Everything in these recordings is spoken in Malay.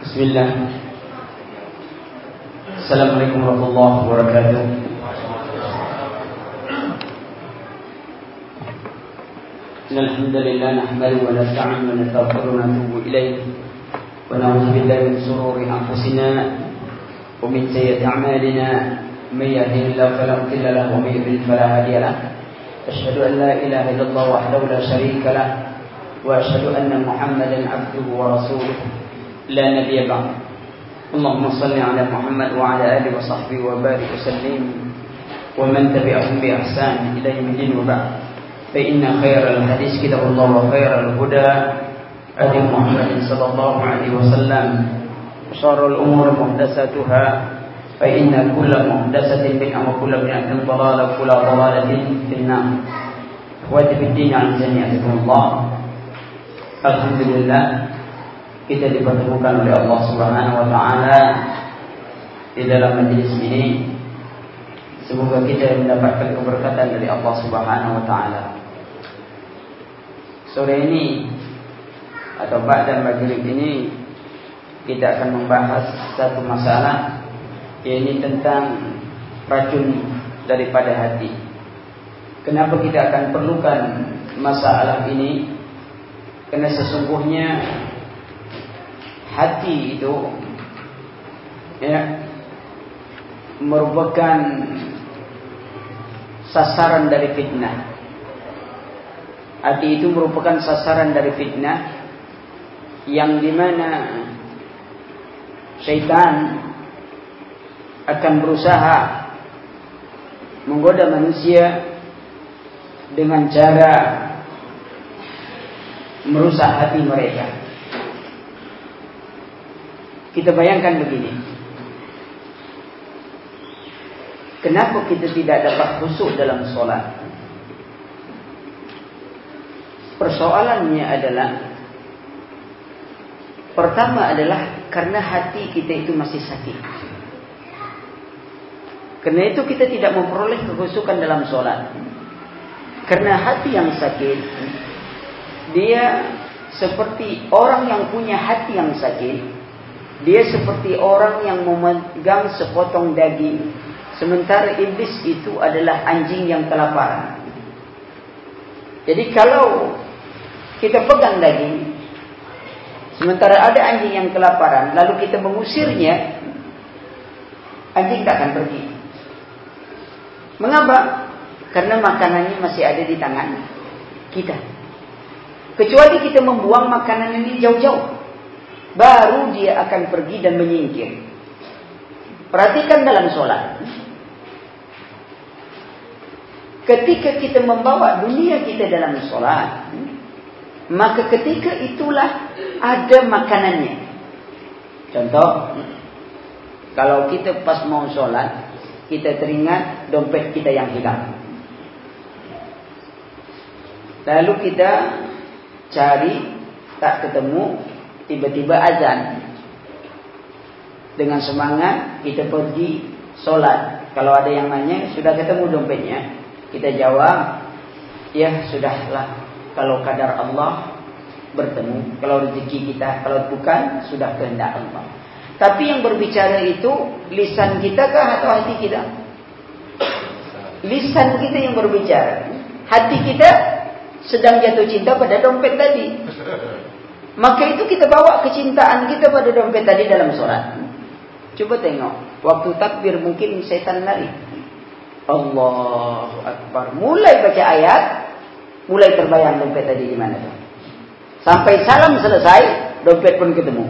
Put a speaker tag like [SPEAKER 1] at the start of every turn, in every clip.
[SPEAKER 1] بسم الله. السلام عليكم ورحمة الله وبركاته. إن الحمد لله نحمده ونستعين ونستغفر ونتوب إليه ونعوذ بالله من شرور أنفسنا ومن سيئات أعمالنا. من يهده الله فلا مضل له ومن يضلل فلا هادي له. أشهد أن لا إله إلا الله وحده لا شريك له وأشهد أن محمدا عبده ورسوله. لا نبي بعد. اللهم صل على محمد وعلى آله وصحبه وبارك وسلم. ومن تبعهم بإحسان إلى يوم الدين وبعد. فإن خير الحديث كتاب الله وخير الهدى هدي محمد صلى الله عليه وسلم. وشر الأمور محدثاتها. فإن كل محدثة بدعة وكل بدعة ضلالة وكل ضلالة في النار. إخواتي في الدين عزني أعزكم الله. الحمد لله. Kita dipertemukan oleh Allah Subhanahu wa taala di dalam majlis ini semoga kita mendapatkan keberkatan dari Allah Subhanahu wa taala. Sore ini atau ba'da majlis ini kita akan membahas satu masalah yaitu tentang racun daripada hati. Kenapa kita akan perlukan masalah ini? Kerana sesungguhnya hati itu ya merupakan sasaran dari fitnah. Hati itu merupakan sasaran dari fitnah yang dimana syaitan akan berusaha menggoda manusia dengan cara merusak hati mereka. Kita bayangkan begini. Kenapa kita tidak dapat khusyuk dalam solat? Persoalannya adalah pertama adalah karena hati kita itu masih sakit. Karena itu kita tidak memperoleh kekhusyukan dalam solat. Karena hati yang sakit, dia seperti orang yang punya hati yang sakit, dia seperti orang yang memegang sepotong daging. Sementara iblis itu adalah anjing yang kelaparan. Jadi kalau kita pegang daging. Sementara ada anjing yang kelaparan. Lalu kita mengusirnya. Anjing tak akan pergi. Mengapa? Karena makanannya masih ada di tangan kita. Kecuali kita membuang makanan ini jauh-jauh baru dia akan pergi dan menyingkir. Perhatikan dalam solat. Ketika kita membawa dunia kita dalam solat, maka ketika itulah ada makanannya. Contoh, kalau kita pas mau solat, kita teringat dompet kita yang hilang. Lalu kita cari, tak ketemu, tiba-tiba azan. Dengan semangat kita pergi solat. Kalau ada yang nanya sudah ketemu dompetnya. Kita jawab ya sudahlah. Kalau kadar Allah bertemu. Kalau rezeki kita kalau bukan sudah kehendak Allah. Tapi yang berbicara itu lisan kita kah atau hati kita? Lisan kita yang berbicara. Hati kita sedang jatuh cinta pada dompet tadi Maka itu kita bawa kecintaan kita pada dompet tadi dalam solat. Coba tengok. Waktu takbir mungkin setan lari. Allahu Akbar. Mulai baca ayat. Mulai terbayang dompet tadi di mana. Sampai salam selesai. Dompet pun ketemu.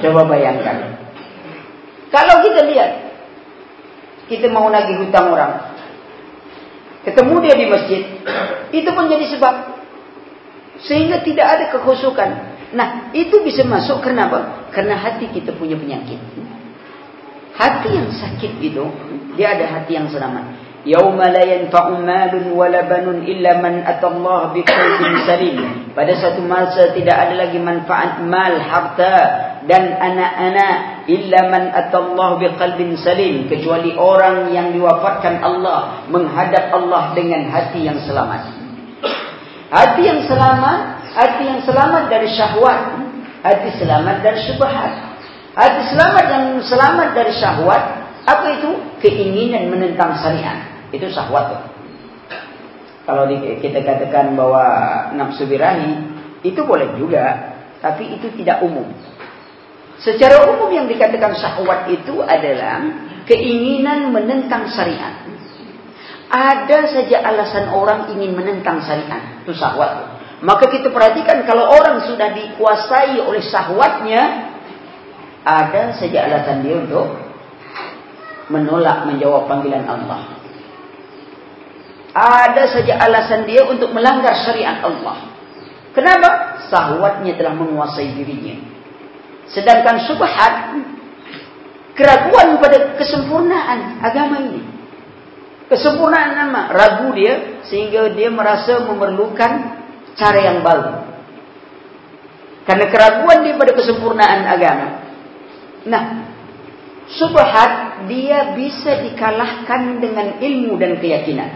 [SPEAKER 1] Coba bayangkan. Kalau kita lihat. Kita mau nagih hutang orang. Ketemu dia di masjid. Itu pun jadi sebab. Sehingga tidak ada kekhusukan. Nah, itu bisa masuk kenapa? Karena hati kita punya penyakit. Hati yang sakit itu, dia ada hati yang selamat. Yauma la yanfa'u malun wala banun illa man atallaha biqalbin salim. Pada satu masa tidak ada lagi manfaat mal, harta dan anak-anak illa man atallaha biqalbin salim kecuali orang yang diwafatkan Allah menghadap Allah dengan hati yang selamat. Hati yang selamat, hati yang selamat dari syahwat.
[SPEAKER 2] Hati selamat dari syubhat. Hati selamat yang selamat dari syahwat. Apa itu? Keinginan menentang syariat. Itu syahwat. Kalau kita katakan bahwa nafsu birahi, itu boleh juga. Tapi itu tidak umum. Secara umum yang dikatakan syahwat itu adalah keinginan menentang syariat. Ada saja alasan orang ingin menentang syariat. Itu syahwat. Maka kita perhatikan kalau orang sudah dikuasai oleh syahwatnya. Ada saja alasan dia untuk menolak menjawab panggilan Allah. Ada saja alasan dia untuk melanggar syariat Allah. Kenapa? Syahwatnya telah menguasai dirinya. Sedangkan subhat keraguan pada kesempurnaan agama ini. Kesempurnaan nama ragu dia sehingga dia merasa memerlukan cara yang baru. Karena keraguan dia pada kesempurnaan agama. Nah, subhat dia bisa dikalahkan dengan ilmu dan keyakinan.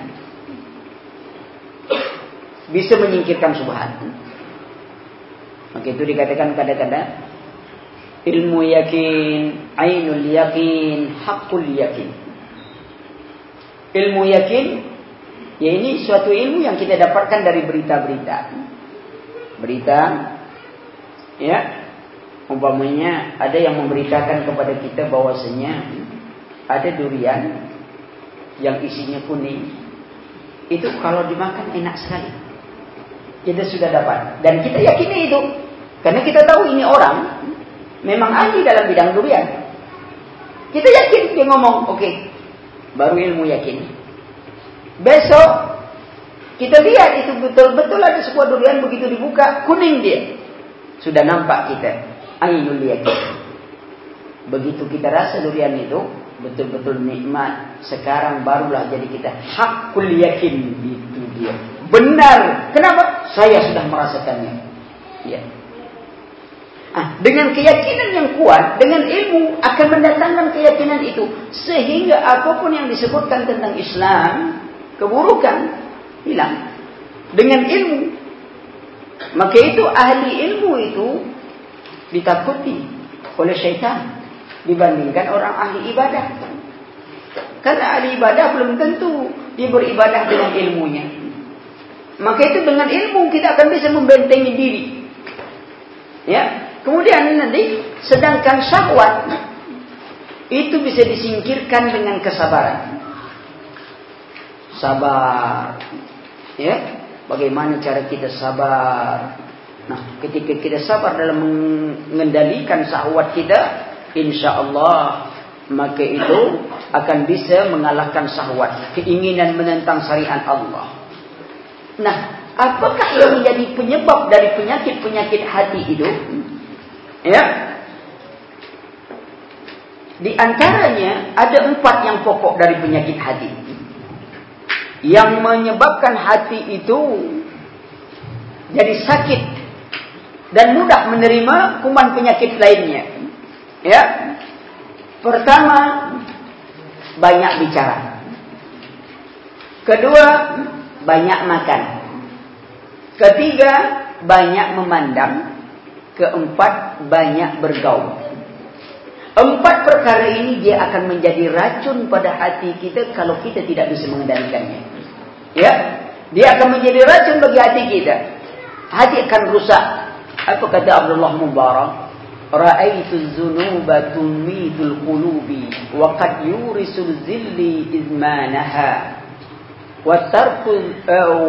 [SPEAKER 2] Bisa menyingkirkan subhat. Maka itu dikatakan kadang-kadang ilmu yakin, ainul yakin, hakul yakin. Ilmu yakin, ya ini suatu ilmu yang kita dapatkan dari berita-berita. Berita, ya, umpamanya ada yang memberitakan kepada kita bahwasanya ada durian yang isinya kuning. Itu kalau dimakan enak sekali. Kita sudah dapat. Dan kita yakini itu. Karena kita tahu ini orang memang ahli dalam bidang durian. Kita yakin dia ngomong, oke. Okay. Baru ilmu yakin. Besok kita lihat itu betul-betul ada sebuah durian begitu dibuka kuning dia. Sudah nampak kita ainul yakin. Begitu kita rasa durian itu betul-betul nikmat, sekarang barulah jadi kita hakul yakin itu dia. Benar. Kenapa? Saya sudah merasakannya. Ya. Ah, dengan keyakinan yang kuat, dengan ilmu akan mendatangkan keyakinan itu. Sehingga apapun yang disebutkan tentang Islam, keburukan, hilang. Dengan ilmu. Maka itu ahli ilmu itu ditakuti oleh syaitan. Dibandingkan orang ahli ibadah. Karena ahli ibadah belum tentu dia beribadah dengan ilmunya. Maka itu dengan ilmu kita akan bisa membentengi diri. Ya, Kemudian nanti sedangkan syahwat itu bisa disingkirkan dengan kesabaran. Sabar. Ya. Bagaimana cara kita sabar? Nah, ketika kita sabar dalam mengendalikan syahwat kita, insya-Allah maka itu akan bisa mengalahkan syahwat, keinginan menentang syariat Allah. Nah, apakah yang menjadi penyebab dari penyakit-penyakit hati itu? Ya. Di antaranya ada empat yang pokok dari penyakit hati. Yang menyebabkan hati itu jadi sakit dan mudah menerima kuman penyakit lainnya. Ya. Pertama, banyak bicara. Kedua, banyak makan. Ketiga, banyak memandang. Keempat, banyak bergaul. Empat perkara ini dia akan menjadi racun pada hati kita kalau kita tidak bisa mengendalikannya. Ya, dia akan menjadi racun bagi hati kita. Hati akan rusak. Apa kata Abdullah Mubarak? Ra'aitu dzunuba tumidul qulubi wa qad yurisul zilli izmanaha. وترك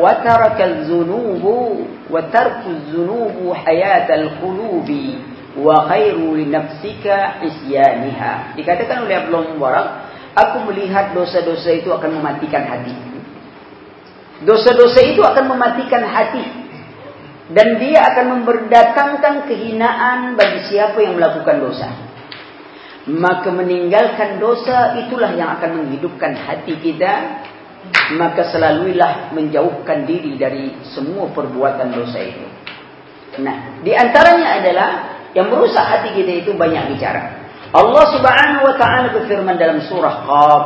[SPEAKER 2] وترك الذنوب وترك الذنوب حياة القلوب وخير لنفسك عصيانها dikatakan oleh Abdullah Mubarak aku melihat dosa-dosa itu akan mematikan hati dosa-dosa itu akan mematikan hati dan dia akan memberdatangkan kehinaan bagi siapa yang melakukan dosa maka meninggalkan dosa itulah yang akan menghidupkan hati kita maka selaluilah menjauhkan diri dari semua perbuatan dosa itu. Nah, di antaranya adalah yang merusak hati kita itu banyak bicara. Allah Subhanahu wa taala berfirman dalam surah Qaf,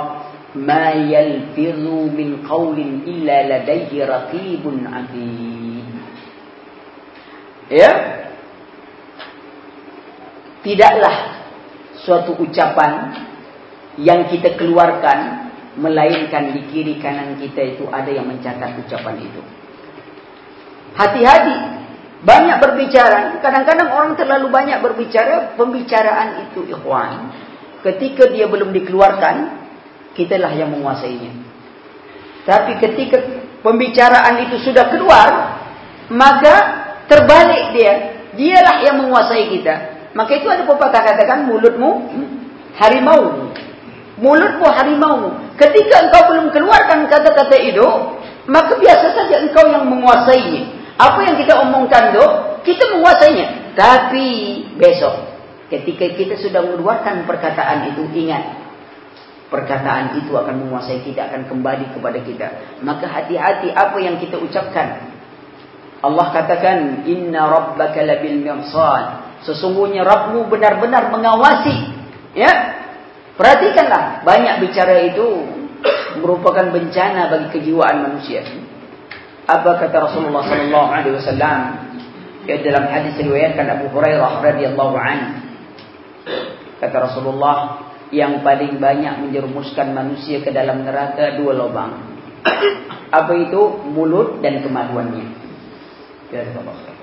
[SPEAKER 2] "Ma yalfizu min qawlin illa ladayhi raqibun 'atid." Ya. tidaklah suatu ucapan yang kita keluarkan melainkan di kiri kanan kita itu ada yang mencatat ucapan itu. Hati-hati banyak berbicara. Kadang-kadang orang terlalu banyak berbicara. Pembicaraan itu ikhwan. Ketika dia belum dikeluarkan. Kitalah yang menguasainya. Tapi ketika pembicaraan itu sudah keluar. Maka terbalik dia. Dialah yang menguasai kita. Maka itu ada pepatah katakan mulutmu harimau. Mulutmu harimau. Ketika engkau belum keluarkan kata-kata itu. Maka biasa saja engkau yang menguasainya. Apa yang kita omongkan tu, kita menguasainya. Tapi besok, ketika kita sudah mengeluarkan perkataan itu, ingat. Perkataan itu akan menguasai kita, akan kembali kepada kita. Maka hati-hati apa yang kita ucapkan. Allah katakan, Inna rabbaka labil mirsad. Sesungguhnya Rabbmu benar-benar mengawasi. Ya, Perhatikanlah, banyak bicara itu merupakan bencana bagi kejiwaan manusia. Apa kata Rasulullah sallallahu alaihi wasallam dalam hadis riwayatkan Abu Hurairah radhiyallahu anhu kata Rasulullah yang paling banyak menjerumuskan manusia ke dalam neraka dua lubang. Apa itu? Mulut dan kemaluannya. Ya Allah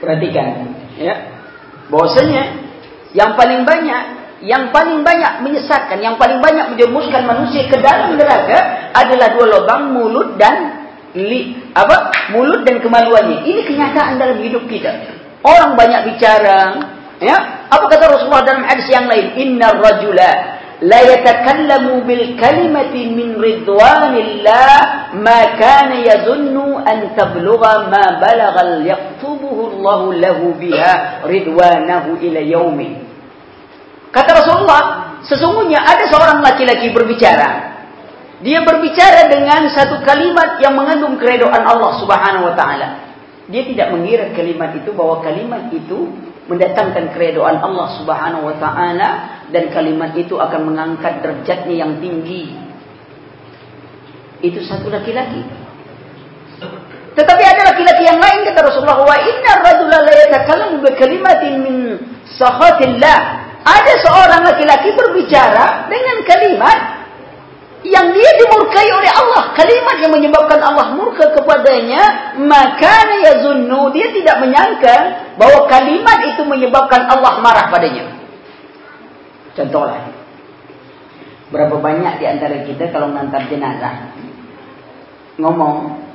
[SPEAKER 2] Perhatikan, ya. Bahwasanya yang paling banyak, yang paling banyak menyesatkan, yang paling banyak menjerumuskan manusia ke dalam neraka adalah dua lubang mulut dan li, apa? Mulut dan kemaluannya. Ini kenyataan dalam hidup kita. Orang banyak bicara, ya. Apa kata Rasulullah dalam hadis yang lain? Innar rajula la yatakallamu bil kalimati min ridwanillah ma kana yazunnu an tablugha ma balagha yaktubuhu Allah lahu biha ridwanahu ila yaumi kata Rasulullah sesungguhnya ada seorang laki-laki berbicara. Dia berbicara dengan satu kalimat yang mengandung keredoan Allah Subhanahu wa taala. Dia tidak mengira kalimat itu bahwa kalimat itu mendatangkan keredoan Allah Subhanahu wa taala dan kalimat itu akan mengangkat derajatnya yang tinggi. Itu satu laki-laki. Tetapi ada laki-laki yang lain kata Rasulullah wa inna ar-rajula la yatakallamu bi kalimatin min sakhatillah. Ada seorang laki-laki berbicara dengan kalimat yang dia dimurkai oleh Allah. Kalimat yang menyebabkan Allah murka kepadanya, maka yazunnu dia tidak menyangka bahwa kalimat itu menyebabkan Allah marah padanya. Contohlah. Berapa banyak di antara kita kalau mengantar jenazah. Ngomong.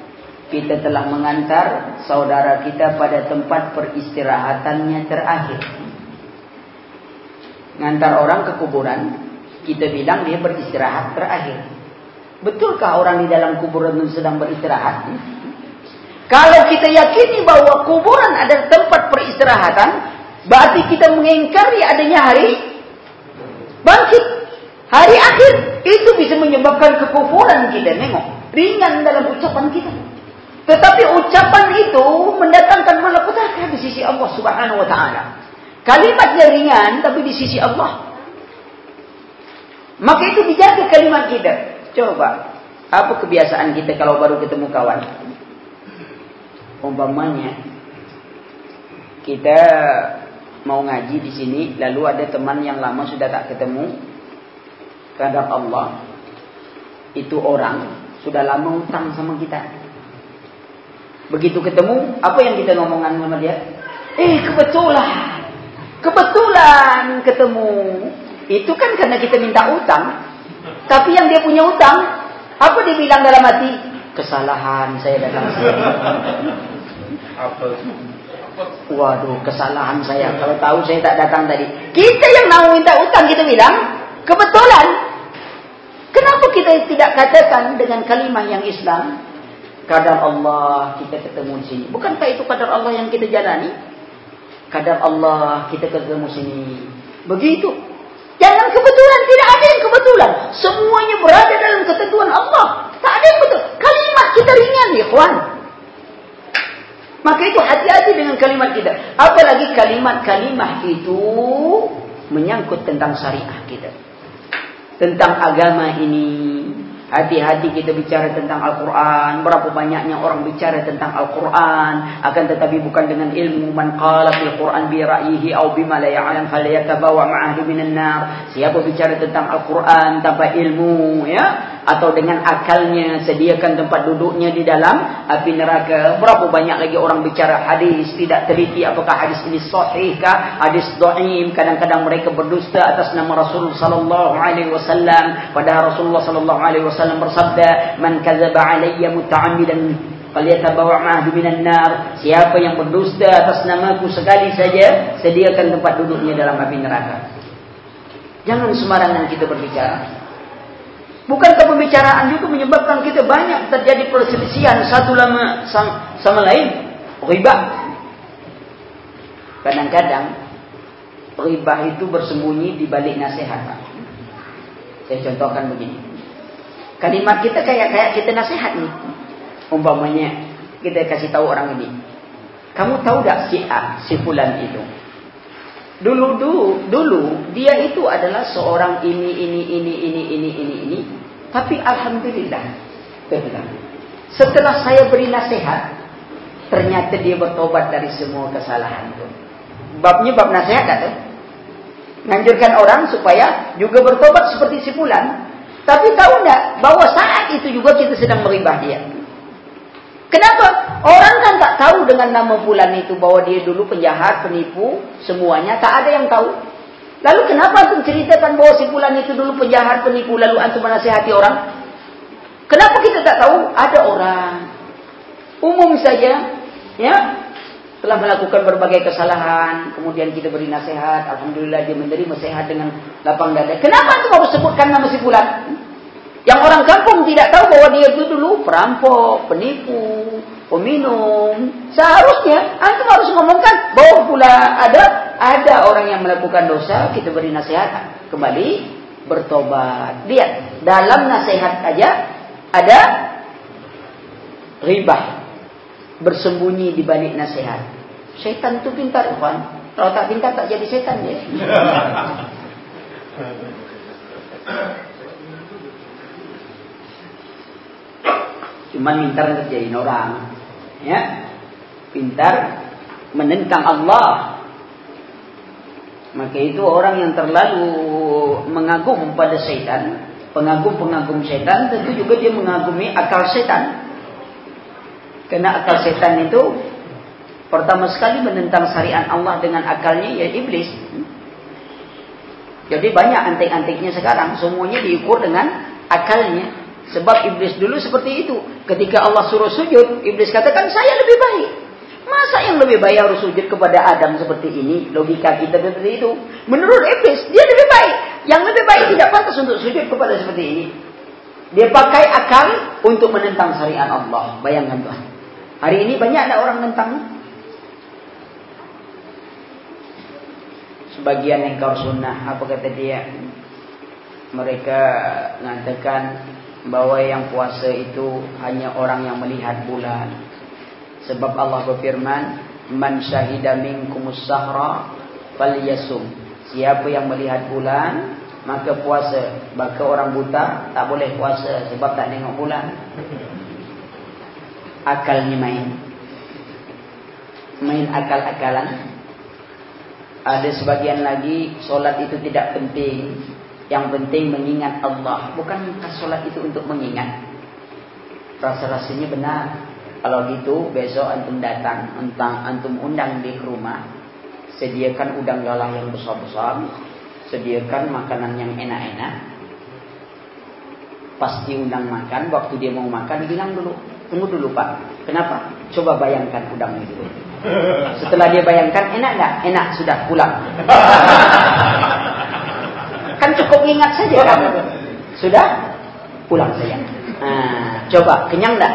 [SPEAKER 2] Kita telah mengantar saudara kita pada tempat peristirahatannya terakhir. Ngantar orang ke kuburan. Kita bilang dia beristirahat terakhir. Betulkah orang di dalam kuburan sedang beristirahat? Kalau kita yakini bahwa kuburan adalah tempat peristirahatan. Berarti kita mengingkari adanya hari bangkit hari akhir itu bisa menyebabkan kekufuran kita nengok ringan dalam ucapan kita tetapi ucapan itu mendatangkan malapetaka di sisi Allah Subhanahu wa taala kalimatnya ringan tapi di sisi Allah maka itu dijaga kalimat kita. Coba apa kebiasaan kita kalau baru ketemu kawan? Umpamanya kita mau ngaji di sini lalu ada teman yang lama sudah tak ketemu kadar Allah. Itu orang sudah lama utang sama kita. Begitu ketemu apa yang kita ngomongkan sama dia? Eh kebetulan. Kebetulan ketemu itu kan karena kita minta utang tapi yang dia punya utang apa dia bilang dalam hati kesalahan saya datang apa Waduh, kesalahan saya. Kalau tahu saya tak datang tadi. Kita yang mau minta utang kita bilang, kebetulan. Kenapa kita tidak katakan dengan kalimah yang Islam? Kadar Allah kita ketemu di sini. Bukankah itu kadar Allah yang kita jalani? Kadar Allah kita ketemu sini. Begitu. Jangan kebetulan. Tidak ada yang kebetulan. Semuanya berada dalam ketentuan Allah. Tak ada yang betul. Kalimat kita ringan, ya kawan. Maka itu hati-hati dengan kalimat kita. Apalagi kalimat-kalimat itu menyangkut tentang syariah kita. Tentang agama ini, Hati-hati kita bicara tentang Al-Quran. Berapa banyaknya orang bicara tentang Al-Quran. Akan tetapi bukan dengan ilmu. Man qala fil Quran bi ra'yihi au bima la ya'lam fal yatabawa ma'ahli minan nar. Siapa bicara tentang Al-Quran tanpa ilmu ya atau dengan akalnya sediakan tempat duduknya di dalam api neraka. Berapa banyak lagi orang bicara hadis tidak teliti apakah hadis ini sahih kah, hadis dhaif. Kadang-kadang mereka berdusta atas nama Rasulullah sallallahu alaihi wasallam. Padahal Rasulullah sallallahu alaihi wasallam bersabda, "Man kadzaba alayya muta'ammidan falyatabawa ma'ahu minan nar." Siapa yang berdusta atas namaku sekali saja, sediakan tempat duduknya dalam api neraka. Jangan sembarangan kita berbicara. Bukankah pembicaraan juga menyebabkan kita banyak terjadi perselisihan satu lama sama lain? Riba. Kadang-kadang riba itu bersembunyi di balik nasihat. Saya contohkan begini. Kalimat kita kayak kayak kita nasihat nih. Umpamanya kita kasih tahu orang ini. Kamu tahu tak si A, si Fulan itu? Dulu dulu dulu dia itu adalah seorang ini ini ini ini ini ini ini. Tapi alhamdulillah. Setelah saya beri nasihat, ternyata dia bertobat dari semua kesalahan itu. Babnya bab nasihat tak Menganjurkan orang supaya juga bertobat seperti si Fulan. Tapi tahu tak bahawa saat itu juga kita sedang meribah dia. Kenapa? Orang kan tak tahu dengan nama bulan itu bahawa dia dulu penjahat, penipu, semuanya. Tak ada yang tahu. Lalu kenapa antum ceritakan bahawa si bulan itu dulu penjahat, penipu, lalu antum menasihati orang? Kenapa kita tak tahu? Ada orang. Umum saja. ya Telah melakukan berbagai kesalahan. Kemudian kita beri nasihat. Alhamdulillah dia menerima sehat dengan lapang dada. Kenapa antum harus sebutkan nama si bulan? Yang orang kampung tidak tahu bahwa dia itu dulu perampok, penipu, peminum. Seharusnya antum harus ngomongkan bahwa pula ada ada orang yang melakukan dosa, kita beri nasihat kembali bertobat. Lihat, dalam nasihat aja ada riba bersembunyi di balik nasihat. Setan itu pintar, Tuhan. Kalau tak pintar tak jadi setan ya. cuma pintar jadi orang. Ya? Pintar menentang Allah. Maka itu orang yang terlalu mengagum pada setan pengagum-pengagum setan tentu juga dia mengagumi akal setan karena akal setan itu pertama sekali menentang syariat Allah dengan akalnya ya iblis. Jadi banyak antik-antiknya sekarang semuanya diukur dengan akalnya Sebab iblis dulu seperti itu. Ketika Allah suruh sujud, iblis katakan, saya lebih baik. Masa yang lebih baik harus sujud kepada Adam seperti ini? Logika kita seperti itu. Menurut iblis, dia lebih baik. Yang lebih baik tidak pantas untuk sujud kepada seperti ini. Dia pakai akal untuk menentang syariat Allah. Bayangkan Tuhan. Hari ini banyak ada orang menentang. Sebagian yang kau sunnah, apa kata dia? Mereka mengatakan bahwa yang puasa itu hanya orang yang melihat bulan. Sebab Allah berfirman, "Man syahida minkumus sahra falyasum." Siapa yang melihat bulan, maka puasa. Maka orang buta tak boleh puasa sebab tak tengok bulan. Akalnya main. Main akal-akalan. Ada sebagian lagi solat itu tidak penting. Yang penting mengingat Allah. Bukan solat itu untuk mengingat. Rasa-rasanya benar. Kalau gitu besok antum datang. Entang antum undang di rumah. Sediakan udang galah yang besar-besar. Sediakan makanan yang enak-enak. Pasti undang makan. Waktu dia mau makan bilang dulu. Tunggu dulu pak. Kenapa? Coba bayangkan udang itu. Setelah dia bayangkan enak enggak? Enak sudah pulang. Kan cukup ingat saja kamu. Sudah? Pulang saja. Nah, coba, kenyang tak?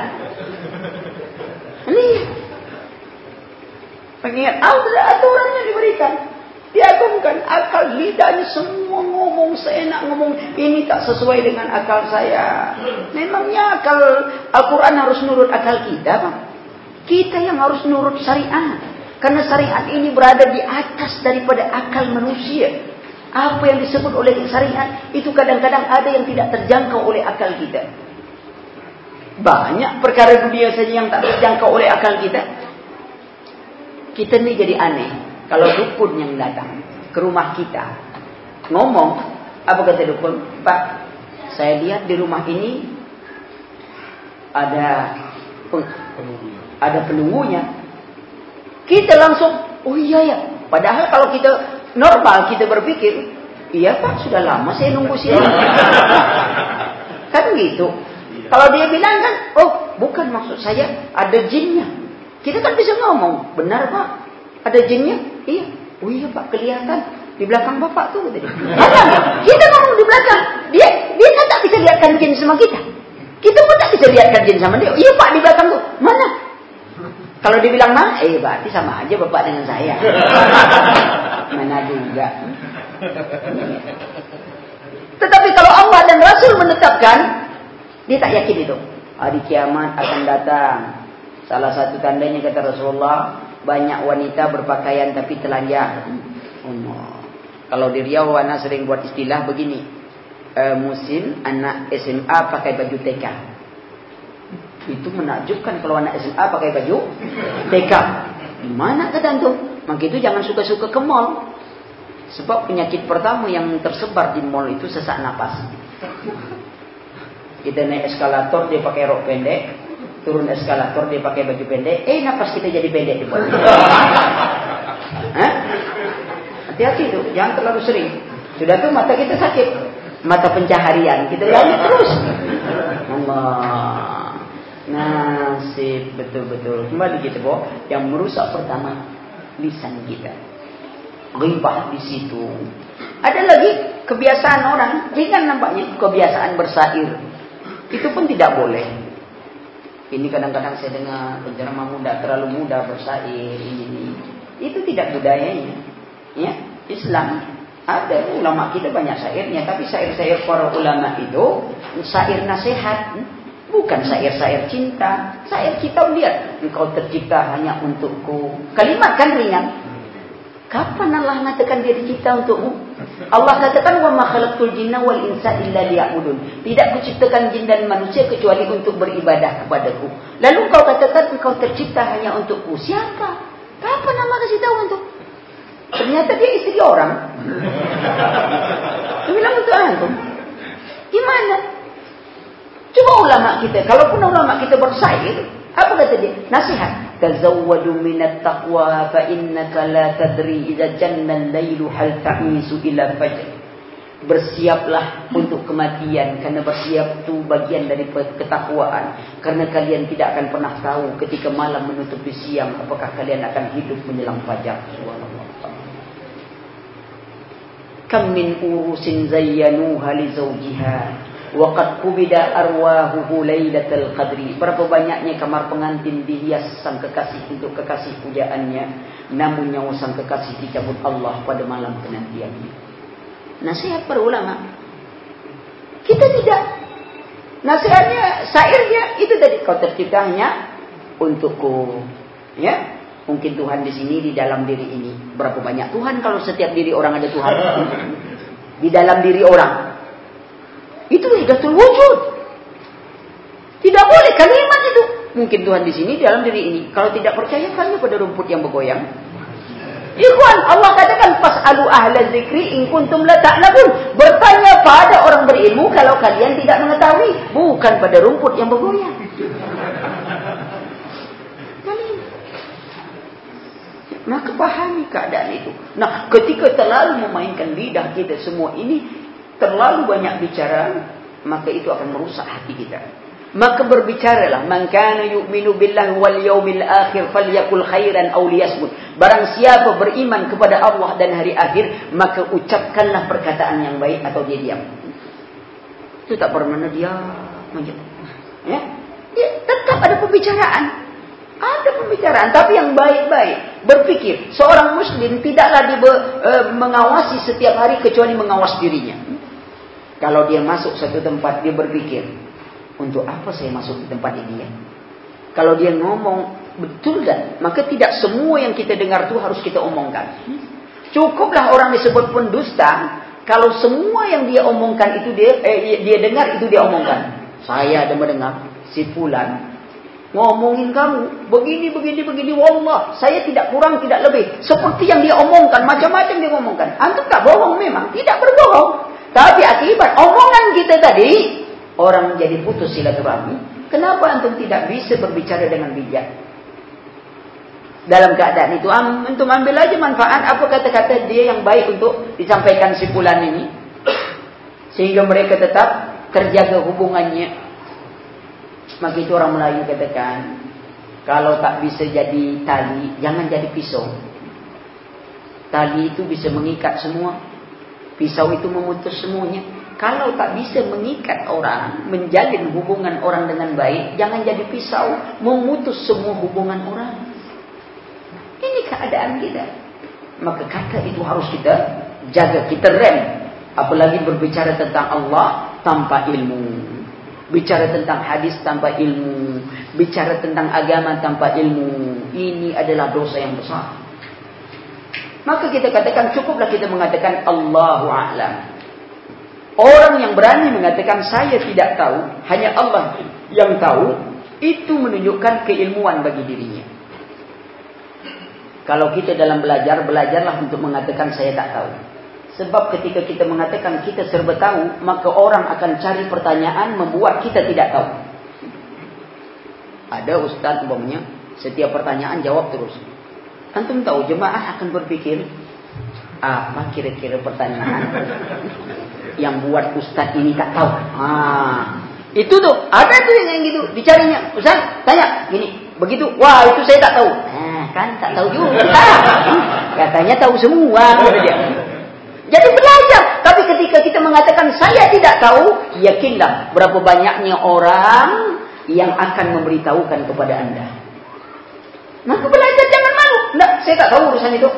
[SPEAKER 2] Ini. Pengingat aturan yang diberikan. Diagungkan akal lidahnya semua ngomong seenak ngomong. Ini tak sesuai dengan akal saya. Memangnya akal Al-Quran harus nurut akal kita. Bang? Kita yang harus nurut syariat. Karena syariat ini berada di atas daripada akal manusia. Apa yang disebut oleh syariat itu kadang-kadang ada yang tidak terjangkau oleh akal kita. Banyak perkara dunia saja yang tak terjangkau oleh akal kita. Kita ni jadi aneh. Kalau dukun yang datang ke rumah kita. Ngomong. Apa kata dukun? Pak, saya lihat di rumah ini. Ada ada penunggunya. Kita langsung, oh iya ya. Padahal kalau kita normal kita berpikir, iya pak sudah lama saya nunggu sini. kan gitu. Kalau dia bilang kan, oh bukan maksud saya ada jinnya. Kita kan bisa ngomong, benar pak, ada jinnya? Iya. Oh iya pak kelihatan di belakang bapak tuh tadi. Kita ngomong di belakang. Dia dia kan tak bisa lihatkan jin sama kita. Kita pun tak bisa lihatkan jin sama dia. Iya pak di belakang tuh. Mana? Kalau dibilang mana? Eh berarti sama aja bapak dengan saya. mana juga. Tetapi kalau Allah dan Rasul menetapkan, dia tak yakin itu. Hari kiamat akan datang. Salah satu tandanya kata Rasulullah, banyak wanita berpakaian tapi telanjang. Allah. Kalau di Riau, anak sering buat istilah begini. Uh, musim anak SMA pakai baju TK. Itu menakjubkan kalau anak SMA pakai baju TK. Mana keadaan tu? Maka itu jangan suka-suka ke mall. Sebab penyakit pertama yang tersebar di mall itu sesak napas. Kita naik eskalator dia pakai rok pendek, turun eskalator dia pakai baju pendek, eh napas kita jadi pendek di Hati-hati tu, jangan terlalu sering. Sudah tu mata kita sakit, mata pencaharian kita lari terus. Allah. Nasib betul-betul. Kembali kita bawa yang merusak pertama lisan kita. Ghibah di situ. Ada lagi kebiasaan orang, ringan nampaknya kebiasaan bersair. Itu pun tidak boleh. Ini kadang-kadang saya dengar penceramah muda terlalu muda bersair ini. Itu tidak budayanya. Ya, Islam ada ulama kita banyak syairnya, tapi syair-syair para ulama itu syair nasihat. Bukan syair-syair cinta. Syair kita lihat. Engkau tercipta hanya untukku. Kalimat kan ringan. Kapan Allah mengatakan dia dicipta untukmu? Allah katakan wa ma khalaqtul jinna wal insa illa liya'budun. Tidak kuciptakan jin dan manusia kecuali untuk beribadah kepadaku. Lalu kau katakan engkau tercipta hanya untukku. Siapa? Kapan Allah kasih tahu untuk? Ternyata dia istri orang. Dia bilang untuk antum. Gimana? Cuma ulama kita, kalaupun ulama kita bersair, apa kata dia? Nasihat. Tazawwadu minat taqwa fa innaka la tadri idza janna al-lailu hal ta'isu ila fajr. Bersiaplah untuk kematian karena bersiap itu bagian dari ketakwaan karena kalian tidak akan pernah tahu ketika malam menutupi siang apakah kalian akan hidup menjelang fajar subhanallah kam min urusin zayyanuha li zawjiha Waqad kubida arwahuhu laylatul qadri. Berapa banyaknya kamar pengantin dihias sang kekasih untuk kekasih pujaannya. Namun nyawa sang kekasih dicabut Allah pada malam penantiannya. Nasihat para ulama. Kita tidak. Nasihatnya, syairnya itu tadi. Kau terciptanya untukku. Ya. Mungkin Tuhan di sini, di dalam diri ini. Berapa banyak Tuhan kalau setiap diri orang ada Tuhan. Di dalam diri orang. Itu wahdatul wujud. Tidak boleh kalimat itu. Mungkin Tuhan di sini dalam diri ini. Kalau tidak percaya tanya pada rumput yang bergoyang. Ikhwan, Allah katakan fas'alu ahla zikri in kuntum la ta'lamun. Bertanya pada orang berilmu kalau kalian tidak mengetahui, bukan pada rumput yang bergoyang. Maka pahami keadaan itu. Nah, ketika terlalu memainkan lidah kita semua ini, terlalu banyak bicara, maka itu akan merusak hati kita. Maka berbicaralah, man kana yu'minu billahi wal yawmil akhir falyakul khairan aw liyasmut. Barang siapa beriman kepada Allah dan hari akhir, maka ucapkanlah perkataan yang baik atau dia diam. Itu tak bermakna dia macam ya. Dia tetap ada pembicaraan. Ada pembicaraan tapi yang baik-baik. Berpikir seorang muslim tidaklah dia uh, mengawasi setiap hari kecuali mengawas dirinya. Kalau dia masuk satu tempat, dia berpikir, untuk apa saya masuk ke tempat ini ya? Kalau dia ngomong, betul tak? Maka tidak semua yang kita dengar itu harus kita omongkan. Cukuplah orang disebut pendusta, Kalau semua yang dia omongkan itu dia eh, dia dengar itu dia omongkan. Saya ada mendengar si fulan ngomongin kamu begini begini begini wallah saya tidak kurang tidak lebih seperti yang dia omongkan macam-macam dia omongkan antum tak bohong memang tidak berbohong tapi akibat omongan kita tadi orang menjadi putus silaturahmi kenapa antum tidak bisa berbicara dengan bijak dalam keadaan itu antum ambil aja manfaat apa kata-kata dia yang baik untuk disampaikan si fulan ini sehingga mereka tetap terjaga hubungannya Maka itu orang Melayu katakan, kalau tak bisa jadi tali, jangan jadi pisau. Tali itu bisa mengikat semua. Pisau itu memutus semuanya. Kalau tak bisa mengikat orang, menjalin hubungan orang dengan baik, jangan jadi pisau, memutus semua hubungan orang. Ini keadaan kita. Maka kata itu harus kita jaga, kita rem. Apalagi berbicara tentang Allah tanpa ilmu. Bicara tentang hadis tanpa ilmu. Bicara tentang agama tanpa ilmu. Ini adalah dosa yang besar. Maka kita katakan cukuplah kita mengatakan Allahu A'lam. Orang yang berani mengatakan saya tidak tahu. Hanya Allah yang tahu. Itu menunjukkan keilmuan bagi dirinya. Kalau kita dalam belajar, belajarlah untuk mengatakan saya tak tahu. Sebab ketika kita mengatakan kita serba tahu, maka orang akan cari pertanyaan membuat kita tidak tahu. Ada ustaz umpamanya, setiap pertanyaan jawab terus. Antum tahu jemaah akan berpikir, apa kira-kira pertanyaan yang buat ustaz ini tak tahu. Ah, itu tuh, ada tuh yang gitu, dicarinya. Ustaz, tanya, gini, begitu, wah itu saya tak tahu. Nah, kan tak tahu juga. Katanya tahu semua. Jadi belajar. Tapi ketika kita mengatakan saya tidak tahu, yakinlah berapa banyaknya orang yang akan memberitahukan kepada anda. Maka belajar. Tidak, saya tak tahu urusan itu.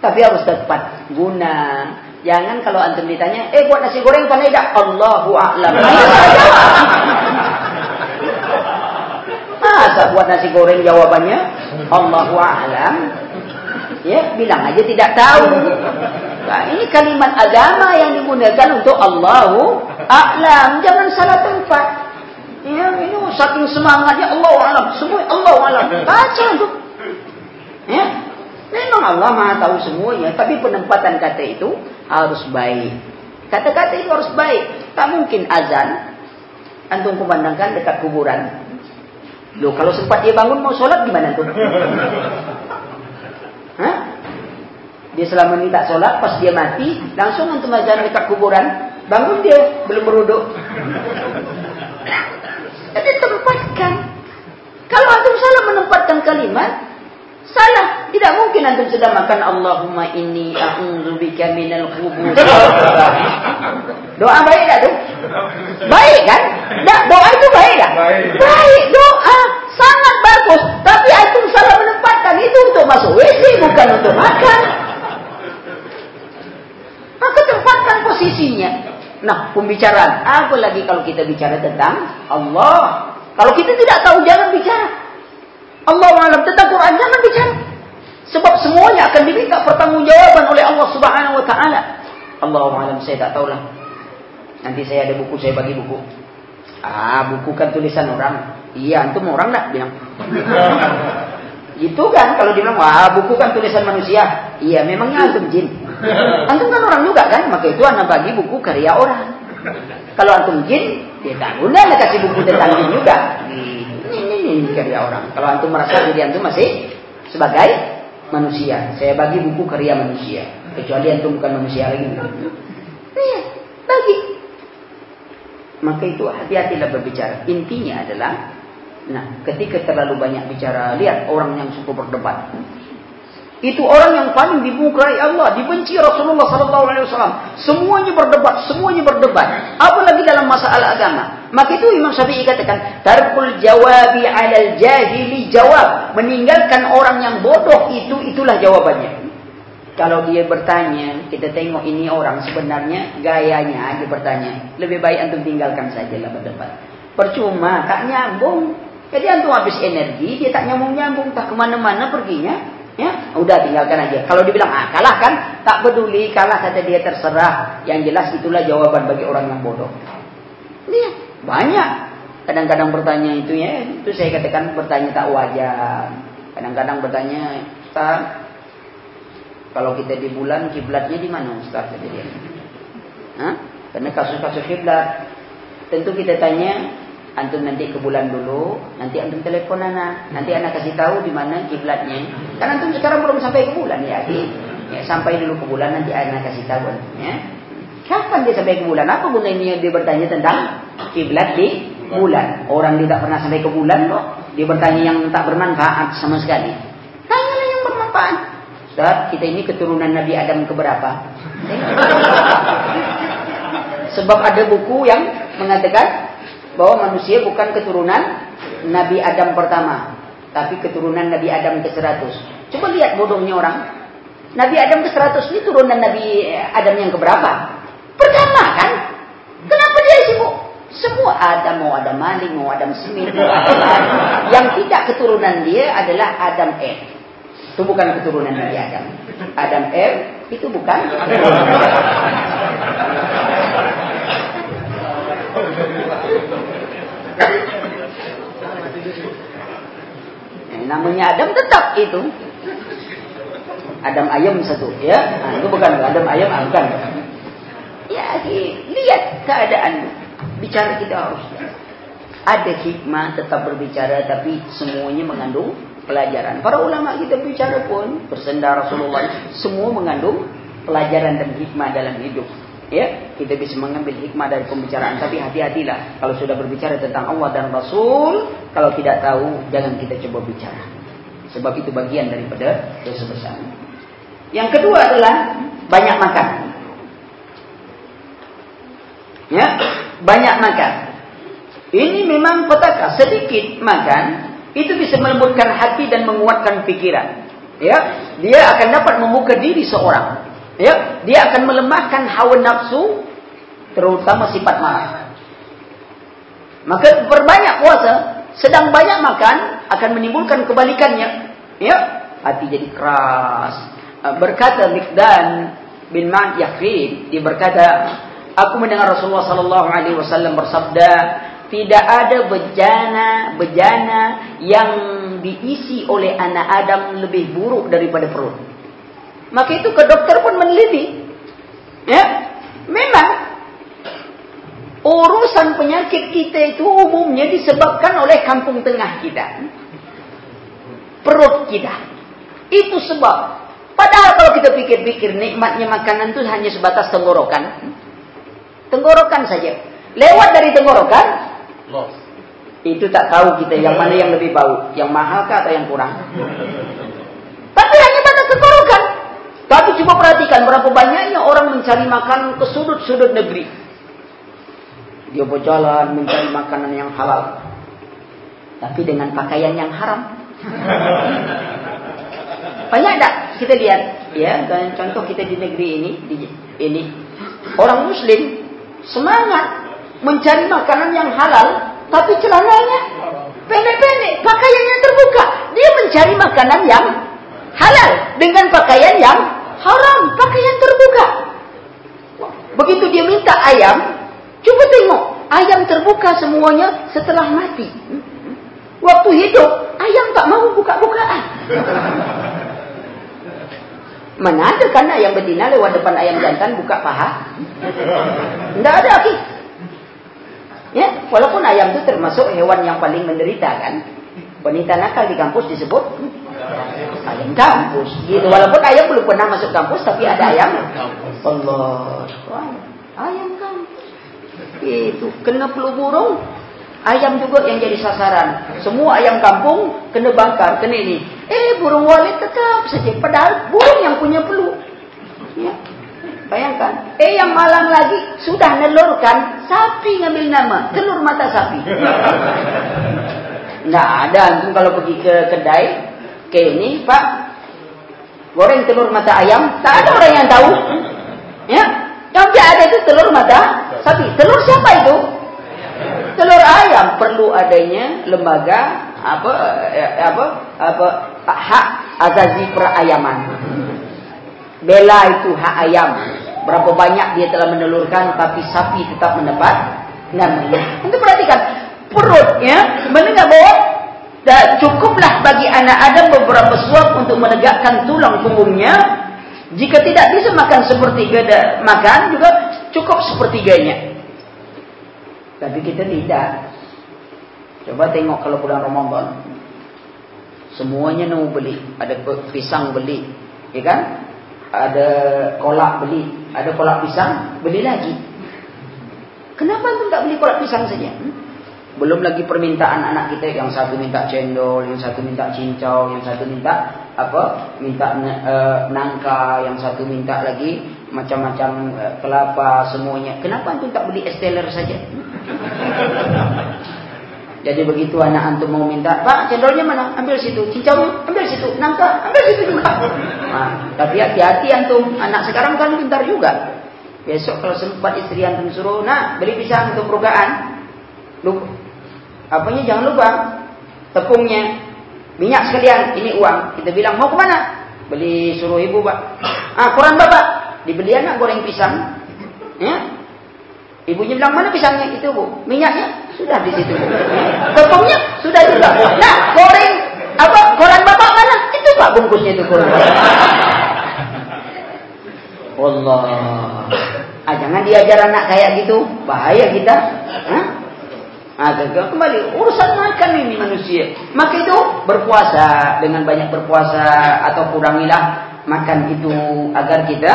[SPEAKER 2] Tapi harus tepat guna. Jangan kalau antum ditanya, eh buat nasi goreng pandai tak? Allahu a'lam. Masa buat nasi goreng jawabannya Allahu a'lam? Ya, bilang aja tidak tahu. Nah, ini kalimat agama yang digunakan untuk Allahu a'lam. Jangan salah tempat. Ya, ini saking semangatnya Allahu a'lam. Semua Allahu a'lam. Baca tu. Ya. Memang Allah Maha tahu semuanya, tapi penempatan kata itu harus baik. Kata-kata itu harus baik. Tak mungkin azan antum kumandangkan dekat kuburan. Loh, kalau sempat dia bangun mau solat gimana tuh? Hah? Dia selama ini tak solat, pas dia mati, langsung antum azan dekat kuburan. Bangun dia, belum beruduk. Jadi tempatkan. Kalau antum salah menempatkan kalimat, salah. Tidak mungkin antum sedang makan Allahumma inni a'udzubika minal khubus. Doa baik tak tu? Baik kan? Tak, doa itu baik tak? Baik. baik doa. Sangat bagus. Tapi antum salah menempatkan itu untuk masuk WC, bukan untuk makan. Maka tempatkan posisinya. Nah, pembicaraan. Apa lagi kalau kita bicara tentang Allah? Kalau kita tidak tahu, jangan bicara. Allah malam tentang Quran, jangan bicara. Sebab semuanya akan diminta pertanggungjawaban oleh Allah Subhanahu Wa Taala. Allah malam saya tak tahulah. Nanti saya ada buku, saya bagi buku. Ah, buku kan tulisan orang. Iya, antum orang tak bilang. Itu kan kalau dia bilang, wah buku kan tulisan manusia. Iya, memangnya antum jin. Antum kan orang juga kan, maka itu anak bagi buku karya orang. Kalau antum jin, dia tak guna kasih buku tentang jin juga. Ini karya orang. Kalau antum merasa diri antum masih sebagai manusia, saya bagi buku karya manusia. Kecuali antum bukan manusia lagi. Iya, bagi. Maka itu hati-hatilah berbicara. Intinya adalah Nah, ketika terlalu banyak bicara, lihat orang yang suka berdebat. Itu orang yang paling dimukrai Allah, dibenci Rasulullah sallallahu alaihi wasallam. Semuanya berdebat, semuanya berdebat. Apalagi dalam masalah agama. Maka itu Imam Syafi'i katakan, tarkul jawabi 'alal jahili jawab. Meninggalkan orang yang bodoh itu itulah jawabannya. Kalau dia bertanya, kita tengok ini orang sebenarnya gayanya aja bertanya. Lebih baik antum tinggalkan sajalah berdebat. Percuma, tak nyambung. Jadi antum habis energi, dia tak nyambung-nyambung, tak kemana-mana perginya. Ya, udah tinggalkan aja. Kalau dibilang ah kalah kan, tak peduli kalah kata dia terserah. Yang jelas itulah jawaban bagi orang yang bodoh. Lihat, banyak kadang-kadang bertanya itu ya, itu saya katakan bertanya tak wajar. Kadang-kadang bertanya, Ustaz, kalau kita di bulan kiblatnya di mana Ustaz dia. Hah? Karena kasus-kasus kiblat tentu kita tanya antum nanti ke bulan dulu, nanti antum telepon anak, nanti anak kasih tahu di mana kiblatnya. Kan antum sekarang belum sampai ke bulan ya, ya sampai dulu ke bulan nanti anak kasih tahu ya. Kapan dia sampai ke bulan? Apa gunanya dia bertanya tentang kiblat di bulan? Orang dia tak pernah sampai ke bulan kok. Dia bertanya yang tak bermanfaat sama sekali. Tanyalah yang bermanfaat. Ustaz, kita ini keturunan Nabi Adam keberapa? Sebab ada buku yang mengatakan bahwa manusia bukan keturunan Nabi Adam pertama, tapi keturunan Nabi Adam ke-100. Coba lihat bodohnya orang. Nabi Adam ke-100 ini turunan Nabi Adam yang keberapa? Pertama kan? Kenapa dia sibuk? Semua Adam mau Adam Malik, mau Adam Smith, mau Adam Yang tidak keturunan dia adalah Adam E. Itu bukan keturunan Nabi Adam. Adam E itu bukan. Eh, namanya Adam tetap itu. Adam ayam satu, ya. Nah, itu bukan Adam ayam, ah, bukan. Ya, lihat keadaan. Bicara kita harus ada hikmah tetap berbicara, tapi semuanya mengandung pelajaran. Para ulama kita bicara pun bersendar Rasulullah semua mengandung pelajaran dan hikmah dalam hidup. Ya kita bisa mengambil hikmah dari pembicaraan. Tapi hati-hatilah kalau sudah berbicara tentang Allah dan Rasul. Kalau tidak tahu jangan kita coba bicara. Sebab itu bagian daripada dosa besar. Yang kedua adalah banyak makan ya banyak makan ini memang petaka sedikit makan itu bisa melembutkan hati dan menguatkan pikiran ya dia akan dapat membuka diri seorang Ya, dia akan melemahkan hawa nafsu terutama sifat marah. Maka berbanyak puasa, sedang banyak makan akan menimbulkan kebalikannya. Ya, hati jadi keras. Berkata Mikdan bin Ma'ad Yakhid, dia berkata, aku mendengar Rasulullah sallallahu alaihi wasallam bersabda, tidak ada bejana bejana yang diisi oleh anak Adam lebih buruk daripada perut. Maka itu ke dokter pun meneliti. Ya, memang urusan penyakit kita itu umumnya disebabkan oleh kampung tengah kita. Perut kita. Itu sebab. Padahal kalau kita pikir-pikir nikmatnya makanan itu hanya sebatas tenggorokan. Tenggorokan saja. Lewat dari tenggorokan. Itu tak tahu kita yang mana yang lebih bau. Yang mahal atau yang kurang. Tapi hanya pada tenggorokan. Tapi coba perhatikan berapa banyaknya orang mencari makan ke sudut-sudut negeri. Dia berjalan mencari makanan yang halal. Tapi dengan pakaian yang haram. Banyak tak kita lihat ya dan contoh kita di negeri ini di ini orang muslim semangat mencari makanan yang halal tapi celananya pendek-pendek pakaiannya terbuka dia mencari makanan yang halal dengan pakaian yang haram, pakaian terbuka. Begitu dia minta ayam, coba tengok, ayam terbuka semuanya setelah mati. Waktu hidup, ayam tak mau buka-bukaan. Mana ada kan ayam betina lewat depan ayam jantan buka paha? Tidak ada lagi. Ya, walaupun ayam itu termasuk hewan yang paling menderita kan. Wanita nakal di kampus disebut ayam kampus. Gitu. Walaupun ayam belum pernah masuk kampus, tapi ada ayam. Allah. Ayam kampus. Itu kena flu burung. Ayam juga yang jadi sasaran. Semua ayam kampung kena bakar, kena ini. Eh, burung walet tetap saja. Padahal burung yang punya flu. Ya. Bayangkan. Eh, yang malang lagi sudah nelurkan. Sapi ngambil nama. Telur mata sapi. Nggak ada. Kalau pergi ke kedai, Oke ini Pak goreng telur mata ayam, tak ada orang yang tahu. Ya, yang dia ada itu telur mata sapi. Telur siapa itu? Telur ayam perlu adanya lembaga apa eh, apa apa hak azazi perayaman. Bela itu hak ayam. Berapa banyak dia telah menelurkan tapi sapi tetap mendapat namanya. Untuk perhatikan perutnya mendengar bahwa dan cukuplah bagi anak Adam beberapa suap untuk menegakkan tulang punggungnya. Jika tidak bisa makan seperti gada makan juga cukup sepertiganya. Tapi kita tidak. Coba tengok kalau bulan Ramadan. Semuanya nak beli. Ada pisang beli. Ya kan? Ada kolak beli. Ada kolak pisang. Beli lagi. Kenapa tu tak beli kolak pisang saja? Hmm? Belum lagi permintaan anak kita yang satu minta cendol, yang satu minta cincau, yang satu minta apa? Minta uh, nangka, yang satu minta lagi macam-macam uh, kelapa semuanya. Kenapa antum tak beli esteller saja? Jadi begitu anak antum mau minta, "Pak, cendolnya mana? Ambil situ. Cincaunya ambil situ. Nangka ambil situ juga." Nah, tapi hati-hati antum. Anak sekarang kan pintar juga. Besok kalau sempat istri antum suruh, "Nak, beli pisang untuk perukaan." Lupa. Apanya jangan lupa tepungnya, minyak sekalian, ini uang. Kita bilang mau ke mana? Beli suruh ibu pak. Ah koran bapak, dibeli anak goreng pisang. Ya, Ibunya bilang mana pisangnya itu bu, minyaknya sudah di situ. Tepungnya sudah juga. Nah goreng apa koran bapak mana? Itu pak bungkusnya itu koran. Allah. Ah, jangan diajar anak kayak gitu, bahaya kita. Hah? Ah, kembali urusan makan ini manusia. Maka itu berpuasa dengan banyak berpuasa atau kurangilah makan itu agar kita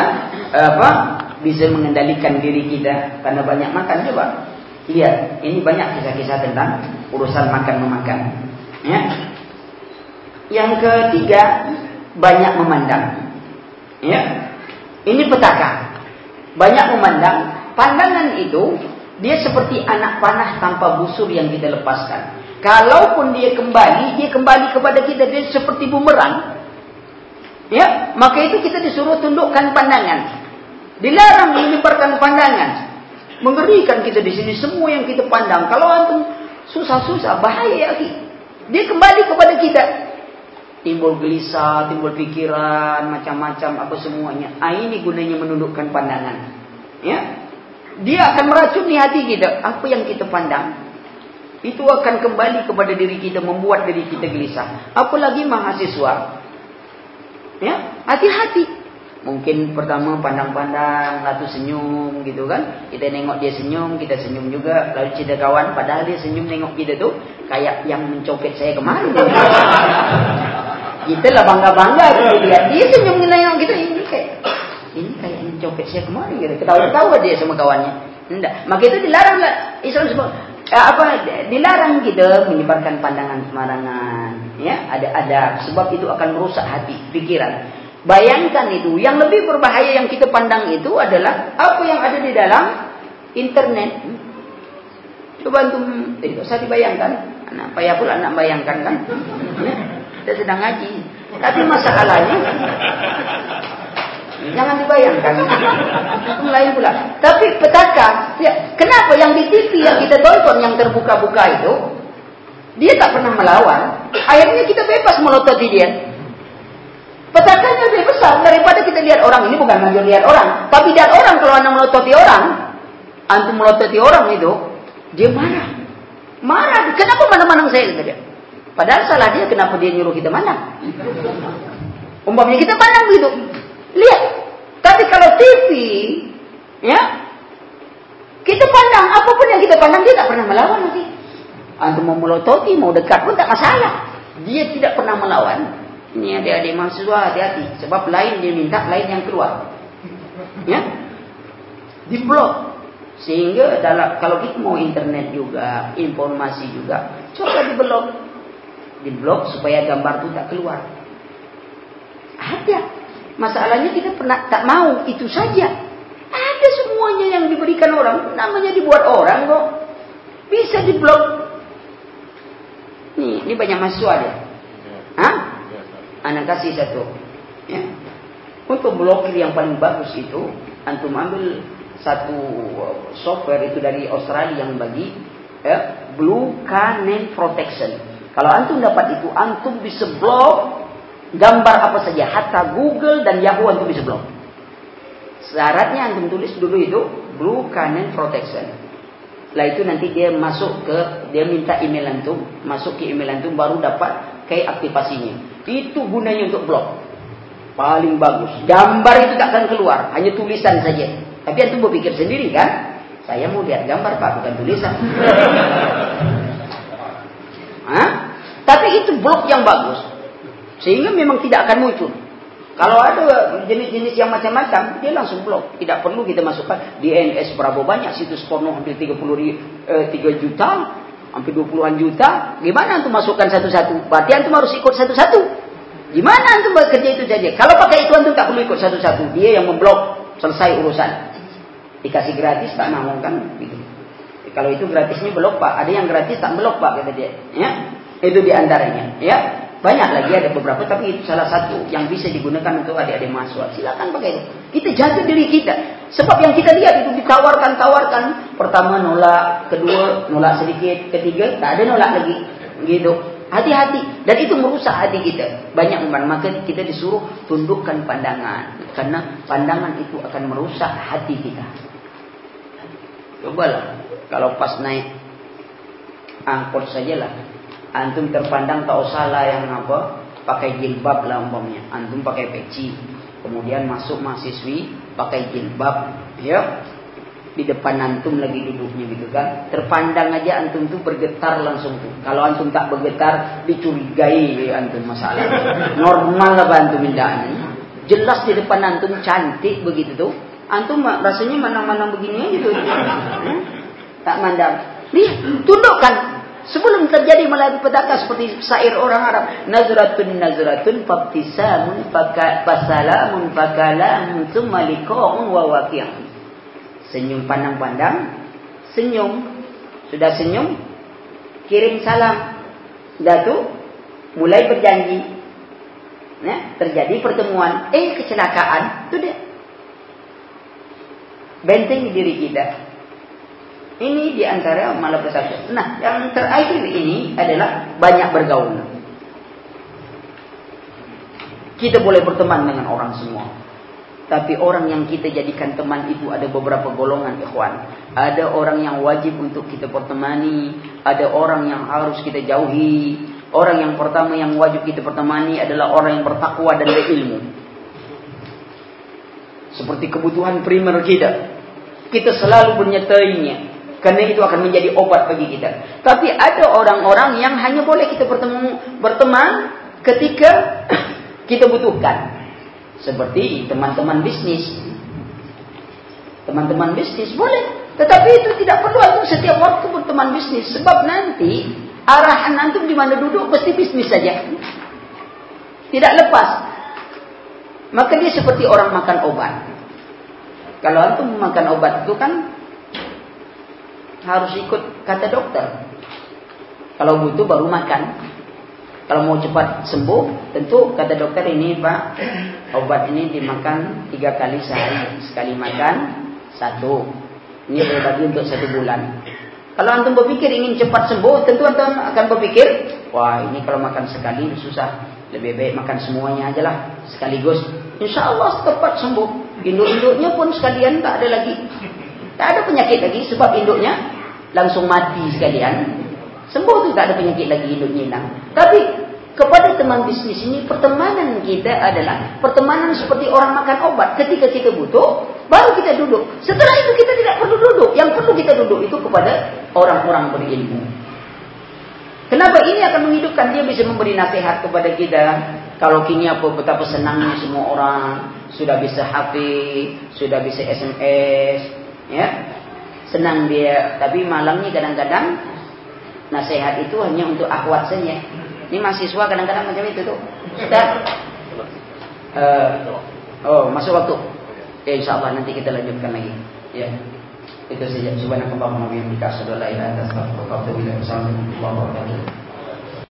[SPEAKER 2] apa bisa mengendalikan diri kita karena banyak makan coba. Lihat, ini banyak kisah-kisah tentang urusan makan memakan. Ya. Yang ketiga, banyak memandang. Ya. Ini petaka. Banyak memandang, pandangan itu dia seperti anak panah tanpa busur yang kita lepaskan. Kalaupun dia kembali, dia kembali kepada kita dia seperti bumerang. Ya, maka itu kita disuruh tundukkan pandangan. Dilarang menyebarkan pandangan. Mengerikan kita di sini semua yang kita pandang. Kalau antum susah-susah bahaya lagi. Dia kembali kepada kita. Timbul gelisah, timbul pikiran, macam-macam apa semuanya. Ah, ini gunanya menundukkan pandangan. Ya, dia akan meracuni hati kita. Apa yang kita pandang, itu akan kembali kepada diri kita, membuat diri kita gelisah. Apalagi mahasiswa. Ya, hati-hati. Mungkin pertama pandang-pandang, lalu senyum gitu kan. Kita nengok dia senyum, kita senyum juga. Lalu cerita kawan, padahal dia senyum nengok kita tuh. Kayak yang mencopet saya kemarin. kita lah bangga-bangga kemudian. Dia senyum nengok kita. Ini kayak ini kayak mencopet saya kemarin. Ketawa-ketawa dia sama kawannya. Tidak. Maka itu dilarang lah. Islam sebut. Eh, apa dilarang kita menyebarkan pandangan sembarangan ya ada ada sebab itu akan merusak hati pikiran bayangkan itu yang lebih berbahaya yang kita pandang itu adalah apa yang ada di dalam internet. Coba antum tidak usah dibayangkan. Anak payah pula nak bayangkan kan? Ya, kita sedang ngaji. Tapi masalahnya Jangan dibayangkan. Lain pula. Tapi petaka, ya, kenapa yang di TV yang kita tonton yang terbuka-buka itu, dia tak pernah melawan. Akhirnya kita bebas melototi dia. Petakanya lebih besar daripada kita lihat orang. Ini bukan hanya lihat orang. Tapi lihat orang kalau anda melototi orang, antum melototi orang itu, dia marah. Marah. Kenapa mana-mana saya? Kata dia. Padahal salah dia, kenapa dia nyuruh kita mana? Umpamanya kita pandang begitu. Lihat. Tapi kalau TV, ya, kita pandang apa pun yang kita pandang dia tak pernah melawan nanti. Antum mau melototi, mau dekat pun tak masalah. Dia tidak pernah melawan. Ini adik-adik mahasiswa hati-hati. Sebab lain dia minta, lain yang keluar. Ya, di blok. Sehingga dalam kalau kita mau internet juga, informasi juga, coba di blok. Di supaya gambar itu tak keluar. Ada Masalahnya kita pernah tak mau itu saja. Ada semuanya yang diberikan orang, namanya dibuat orang kok. Bisa diblok. Nih, ini banyak mahasiswa dia. Hah? Anak kasih satu. Ya. Untuk blokir yang paling bagus itu, antum ambil satu software itu dari Australia yang bagi ya, Blue Cannon Protection. Kalau antum dapat itu, antum bisa blok gambar apa saja, hatta Google dan Yahoo antum bisa blok. Syaratnya antum tulis dulu itu Blue Canon Protection. Lah itu nanti dia masuk ke dia minta email antum, masuk ke email antum baru dapat kayak aktivasinya. Itu gunanya untuk blok. Paling bagus. Gambar itu tak akan keluar, hanya tulisan saja. Tapi antum berpikir sendiri kan? Saya mau lihat gambar Pak, bukan tulisan. Hah? Tapi itu blok yang bagus. Sehingga memang tidak akan muncul. Kalau ada jenis-jenis yang macam-macam, dia langsung blok. Tidak perlu kita masukkan di NS berapa banyak situs porno hampir 30 eh, 3 juta, hampir 20-an juta. Gimana antum masukkan satu-satu? Berarti antum harus ikut satu-satu. Gimana antum bekerja itu saja? Kalau pakai itu antum tak perlu ikut satu-satu. Dia yang memblok, selesai urusan. Dikasih gratis tak mau kan? Gitu. Kalau itu gratisnya blok pak, ada yang gratis tak blok pak kata dia. Ya, itu di antaranya. Ya, banyak lagi ada beberapa, tapi itu salah satu yang bisa digunakan untuk adik-adik mahasiswa. Silakan pakai. Kita jaga diri kita. Sebab yang kita lihat itu ditawarkan-tawarkan. Pertama nolak, kedua nolak sedikit, ketiga tak ada nolak lagi. Gitu. Hati-hati. Dan itu merusak hati kita. Banyak umat. Maka kita disuruh tundukkan pandangan. Karena pandangan itu akan merusak hati kita. Cobalah. Kalau pas naik angkot sajalah antum terpandang tak usahlah yang apa pakai jilbab lah umpamanya. Antum pakai peci. Kemudian masuk mahasiswi pakai jilbab ya. Di depan antum lagi duduknya gitu kan. Terpandang aja antum tuh bergetar langsung tuh kalau antum tak bergetar dicurigai antum masalah. Normal lah antum indahnya jelas di depan antum cantik begitu tuh antum rasanya mana-mana begini aja tuh hmm? tak mandang. Lihat tundukkan Sebelum terjadi malapetaka seperti syair orang Arab, nazratun nazratun fabtisamun fasalamun fakalamun thumma liqa'un wa waqi'un. Senyum pandang-pandang, senyum. Sudah senyum, kirim salam. Dah tu mulai berjanji. Nah, terjadi pertemuan, eh kecelakaan, tu dia. Benteng diri kita. Ini di antara malapetaka. Nah, yang terakhir ini adalah banyak bergaul. Kita boleh berteman dengan orang semua. Tapi orang yang kita jadikan teman itu ada beberapa golongan ikhwan. Ada orang yang wajib untuk kita pertemani. Ada orang yang harus kita jauhi. Orang yang pertama yang wajib kita pertemani adalah orang yang bertakwa dan berilmu. Seperti kebutuhan primer kita. Kita selalu menyertainya. Karena itu akan menjadi obat bagi kita. Tapi ada orang-orang yang hanya boleh kita bertemu berteman ketika kita butuhkan. Seperti teman-teman bisnis. Teman-teman bisnis boleh. Tetapi itu tidak perlu untuk setiap waktu berteman bisnis. Sebab nanti arahan antum di mana duduk pasti bisnis saja. Tidak lepas. Maka dia seperti orang makan obat. Kalau antum makan obat itu kan harus ikut kata dokter. Kalau butuh baru makan. Kalau mau cepat sembuh, tentu kata dokter ini Pak, obat ini dimakan tiga kali sehari. Sekali makan, satu. Ini berbagi untuk satu bulan. Kalau antum berpikir ingin cepat sembuh, tentu antum akan berpikir, wah ini kalau makan sekali susah. Lebih baik makan semuanya aja lah, sekaligus. Insya Allah cepat sembuh. Induk-induknya pun sekalian tak ada lagi. Tak ada penyakit lagi sebab induknya langsung mati sekalian. Sembuh tu tak ada penyakit lagi induknya hilang. Tapi kepada teman bisnis ini pertemanan kita adalah pertemanan seperti orang makan obat. Ketika kita butuh, baru kita duduk. Setelah itu kita tidak perlu duduk. Yang perlu kita duduk itu kepada orang-orang berilmu. Kenapa ini akan menghidupkan dia bisa memberi nasihat kepada kita. Kalau kini apa betapa senangnya semua orang sudah bisa HP, sudah bisa SMS, ya senang dia. Tapi malamnya kadang-kadang nasihat itu hanya untuk akhwat saja. Ini mahasiswa kadang-kadang macam itu tuh Ustaz. Uh, oh masuk waktu? Ya insyaallah nanti kita lanjutkan lagi. Ya. Itu saja. Subhanakallahumma wa bihamdika asyhadu an la ilaha illa anta astaghfiruka wa atubu ilaik